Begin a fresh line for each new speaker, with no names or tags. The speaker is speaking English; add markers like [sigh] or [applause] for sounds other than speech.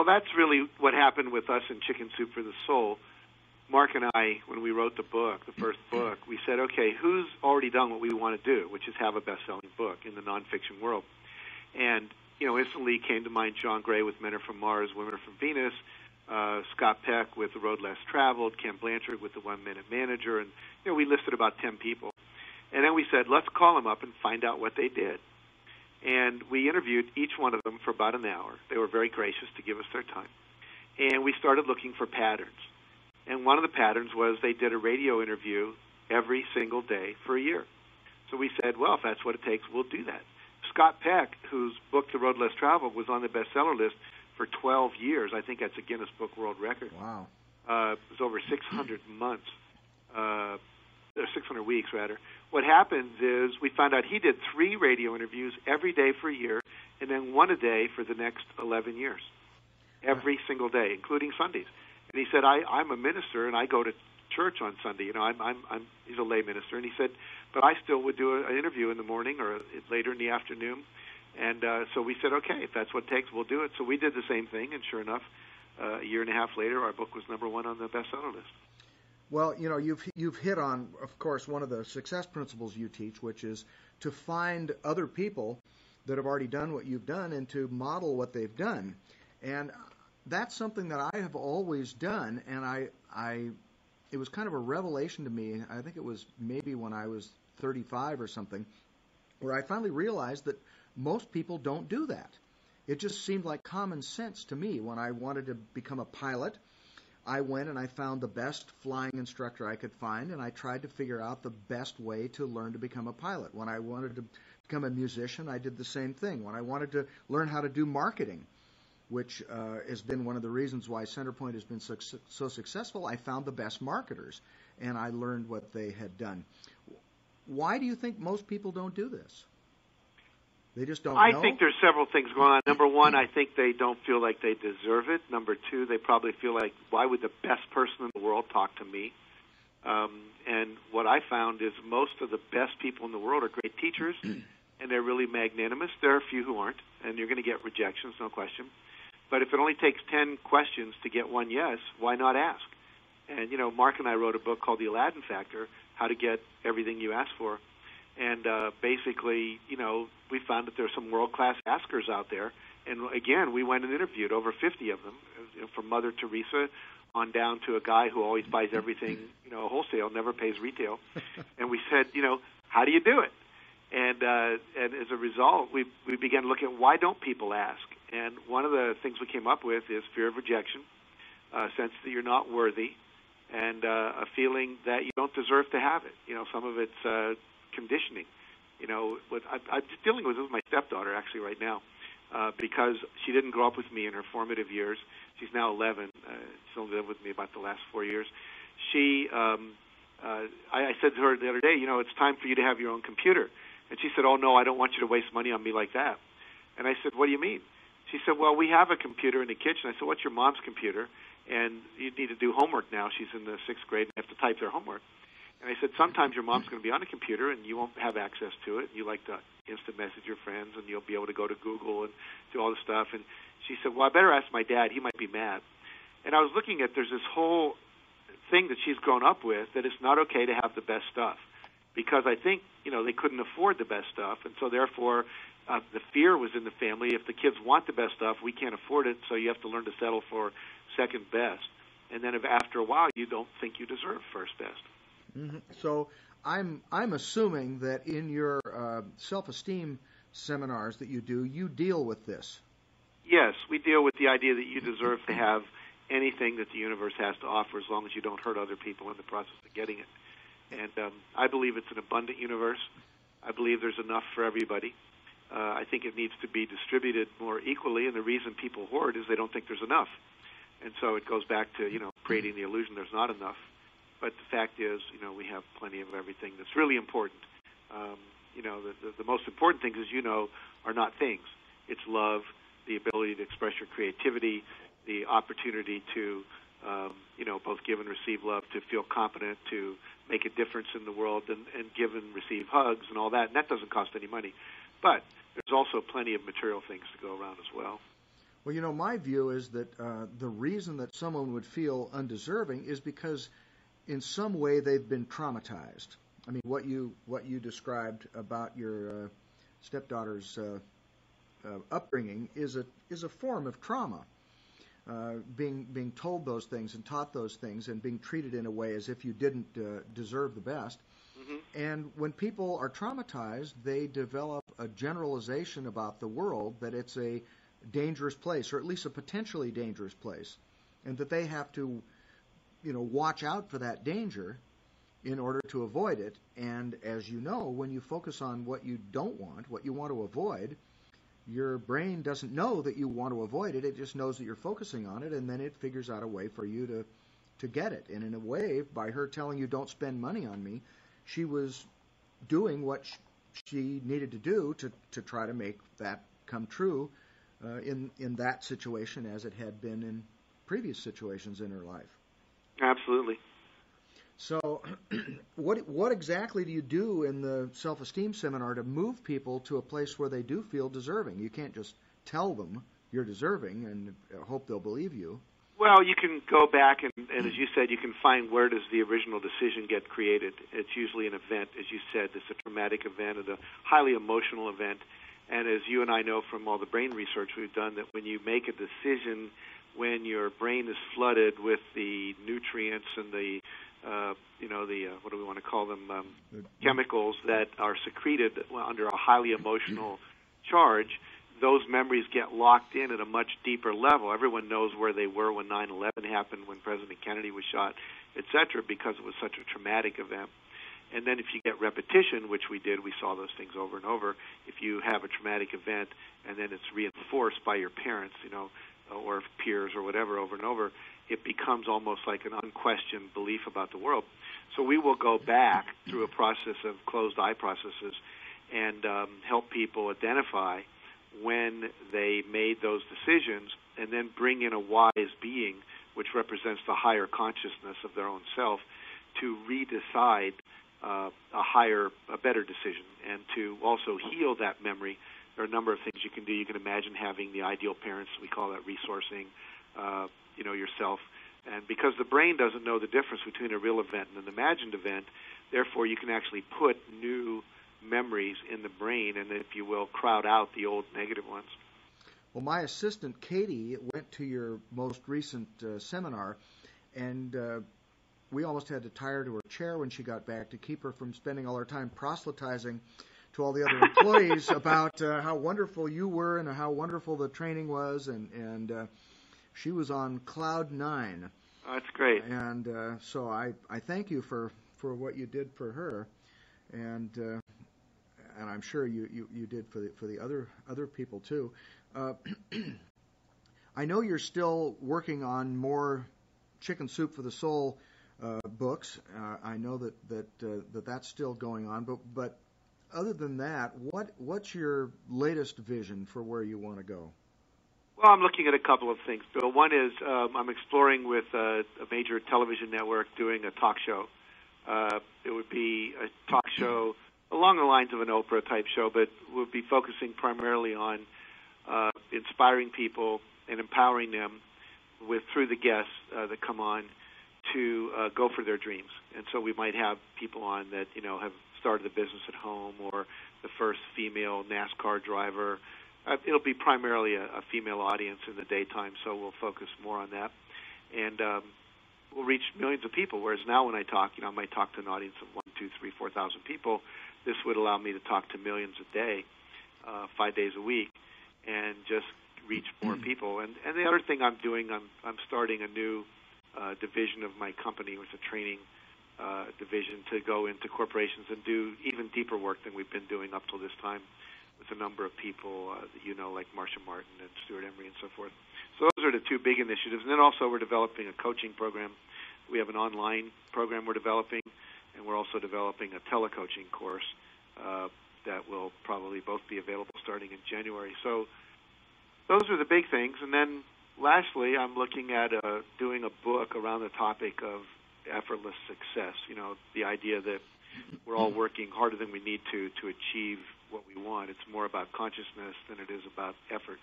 Well, that's really what happened with us in Chicken Soup for the Soul. Mark and I, when we wrote the book, the first book, we said, okay, who's already done what we want to do, which is have a best-selling book in the nonfiction world? And you know, instantly came to mind John Gray with Men Are From Mars, Women Are From Venus, uh, Scott Peck with The Road Less Traveled, Ken Blanchard with The One Minute Manager, and you know, we listed about ten people. And then we said, let's call them up and find out what they did. And we interviewed each one of them for about an hour. They were very gracious to give us their time. And we started looking for patterns. And one of the patterns was they did a radio interview every single day for a year. So we said, well, if that's what it takes, we'll do that. Scott Peck, whose book The Road Less Traveled was on the bestseller list for 12 years. I think that's a Guinness Book World Record.
Wow.
Uh, it was over 600 months, uh, or 600 weeks rather. What happens is we found out he did three radio interviews every day for a year, and then one a day for the next 11 years, every single day, including Sundays. And he said, I, I'm a minister and I go to church on Sunday. You know, I'm, I'm, I'm he's a lay minister, and he said, but I still would do an interview in the morning or later in the afternoon. And uh, so we said, okay, if that's what it takes, we'll do it. So we did the same thing, and sure enough, uh, a year and a half later, our book was number one on the bestseller list.
Well, you know, you've you've hit on, of course, one of the success principles you teach, which is to find other people that have already done what you've done and to model what they've done. And that's something that I have always done, and I I it was kind of a revelation to me. I think it was maybe when I was 35 or something, where I finally realized that most people don't do that. It just seemed like common sense to me when I wanted to become a pilot. I went and I found the best flying instructor I could find, and I tried to figure out the best way to learn to become a pilot. When I wanted to become a musician, I did the same thing. When I wanted to learn how to do marketing, which uh, has been one of the reasons why Centerpointe has been so, so successful, I found the best marketers, and I learned what they had done. Why do you think most people don't do this? They just don't.
I
know?
think there's several things going on. Number one, I think they don't feel like they deserve it. Number two, they probably feel like, why would the best person in the world talk to me? Um, and what I found is most of the best people in the world are great teachers, [clears throat] and they're really magnanimous. There are a few who aren't, and you're going to get rejections, no question. But if it only takes ten questions to get one yes, why not ask? And you know, Mark and I wrote a book called The Aladdin Factor: How to Get Everything You Ask For and uh, basically, you know, we found that there's some world-class askers out there. And again, we went and interviewed over 50 of them, know, from Mother Teresa on down to a guy who always buys everything, you know, wholesale, never pays retail. [laughs] and we said, you know, how do you do it? And uh, and as a result, we we began to look at why don't people ask? And one of the things we came up with is fear of rejection, a sense that you're not worthy, and uh, a feeling that you don't deserve to have it. You know, some of it's uh, conditioning. You know, what I, I'm dealing with this with my stepdaughter actually right now, uh, because she didn't grow up with me in her formative years. She's now 11. Uh, she's only lived with me about the last four years. She, um, uh, I, I said to her the other day, you know, it's time for you to have your own computer. And she said, oh no, I don't want you to waste money on me like that. And I said, what do you mean? She said, well, we have a computer in the kitchen. I said, what's your mom's computer? And you need to do homework now. She's in the sixth grade and have to type their homework. And I said, sometimes your mom's going to be on a computer and you won't have access to it. You like to instant message your friends and you'll be able to go to Google and do all the stuff. And she said, well, I better ask my dad. He might be mad. And I was looking at there's this whole thing that she's grown up with that it's not okay to have the best stuff because I think you know they couldn't afford the best stuff, and so therefore uh, the fear was in the family. If the kids want the best stuff, we can't afford it, so you have to learn to settle for second best. And then if after a while you don't think you deserve first best.
Mm-hmm. So I'm I'm assuming that in your uh, self-esteem seminars that you do, you deal with this.
Yes, we deal with the idea that you deserve to have anything that the universe has to offer, as long as you don't hurt other people in the process of getting it. And um, I believe it's an abundant universe. I believe there's enough for everybody. Uh, I think it needs to be distributed more equally, and the reason people hoard is they don't think there's enough. And so it goes back to you know creating the illusion there's not enough. But the fact is, you know, we have plenty of everything that's really important. Um, you know, the, the, the most important things, as you know, are not things. It's love, the ability to express your creativity, the opportunity to, um, you know, both give and receive love, to feel competent, to make a difference in the world, and, and give and receive hugs and all that. And that doesn't cost any money. But there's also plenty of material things to go around as well.
Well, you know, my view is that uh, the reason that someone would feel undeserving is because, in some way, they've been traumatized. I mean, what you what you described about your uh, stepdaughter's uh, uh upbringing is a is a form of trauma. Uh, being being told those things and taught those things and being treated in a way as if you didn't uh, deserve the best. Mm-hmm. And when people are traumatized, they develop a generalization about the world that it's a dangerous place, or at least a potentially dangerous place, and that they have to, you know, watch out for that danger in order to avoid it. And as you know, when you focus on what you don't want, what you want to avoid, your brain doesn't know that you want to avoid it. It just knows that you're focusing on it, and then it figures out a way for you to to get it. And in a way, by her telling you don't spend money on me, she was doing what she needed to do to to try to make that come true uh, in in that situation as it had been in previous situations in her life.
Absolutely.
So, [clears throat] what what exactly do you do in the self-esteem seminar to move people to a place where they do feel deserving? You can't just tell them you're deserving and hope they'll believe you.
Well, you can go back and, and as you said, you can find where does the original decision get created. It's usually an event, as you said, it's a traumatic event, it's a highly emotional event. And as you and I know from all the brain research we've done, that when you make a decision when your brain is flooded with the nutrients and the uh, you know the uh, what do we want to call them um, chemicals that are secreted under a highly emotional charge those memories get locked in at a much deeper level. Everyone knows where they were when 9/11 happened when president kennedy was shot etc because it was such a traumatic event and then if you get repetition which we did we saw those things over and over if you have a traumatic event and then it's reinforced by your parents you know or peers or whatever over and over it becomes almost like an unquestioned belief about the world. So we will go back through a process of closed eye processes and um, help people identify when they made those decisions and then bring in a wise being, which represents the higher consciousness of their own self, to redecide uh, a higher, a better decision, and to also heal that memory. There are a number of things you can do. You can imagine having the ideal parents. We call that resourcing. Uh, you know yourself. And because the brain doesn't know the difference between a real event and an imagined event, therefore you can actually put new memories in the brain and, if you will, crowd out the old negative ones.
Well, my assistant Katie went to your most recent uh, seminar, and uh, we almost had to tie her to her chair when she got back to keep her from spending all her time proselytizing to all the other [laughs] employees about uh, how wonderful you were and how wonderful the training was, and and uh, she was on cloud nine.
Oh, that's great.
And uh, so I, I thank you for, for what you did for her, and uh, and I'm sure you, you, you did for the for the other other people too. Uh, [clears throat] I know you're still working on more Chicken Soup for the Soul books. Uh, I know that that uh, that that's still going on, but but other than that, what what's your latest vision for where you want to go?
Well, I'm looking at a couple of things, Bill. One is um, I'm exploring with uh, a major television network doing a talk show. Uh, it would be a talk show along the lines of an Oprah type show, but would be focusing primarily on uh, inspiring people and empowering them with through the guests uh, that come on to uh, go for their dreams. And so we might have people on that you know have started a business at home, or the first female NASCAR driver uh, it'll be primarily a, a female audience in the daytime, so we'll focus more on that, and um, we'll reach millions of people. Whereas now, when I talk, you know, I might talk to an audience of one, two, three, four thousand people. This would allow me to talk to millions a day, uh, five days a week, and just reach more hmm. people. And and the other thing I'm doing, I'm I'm starting a new uh, division of my company, which is a training uh, division to go into corporations and do even deeper work than we've been doing up till this time with a number of people uh, that you know, like Marcia Martin and Stewart Emery and so forth. So those are the two big initiatives. And then also we're developing a coaching program. We have an online program we're developing, and we're also developing a telecoaching course uh, that will probably both be available starting in January. So those are the big things. And then lastly, I'm looking at uh, doing a book around the topic of effortless success. You know, the idea that we're all working harder than we need to to achieve what we want. It's more about consciousness than it is about effort.